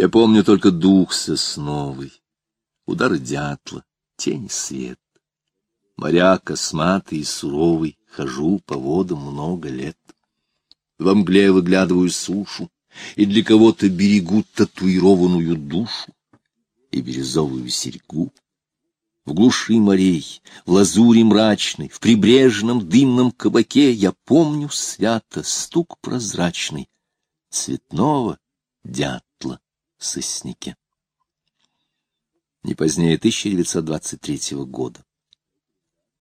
Я помню только дух сосновый, удары дятла, тени свет. Моря косматый и суровый, хожу по водам много лет. Во мгле выглядываю сушу, и для кого-то берегу татуированную душу и бирюзовую серьгу. В глуши морей, в лазуре мрачной, в прибрежном дымном кабаке я помню свято стук прозрачный цветного дятла в сосняке. Не позднее 1923 года.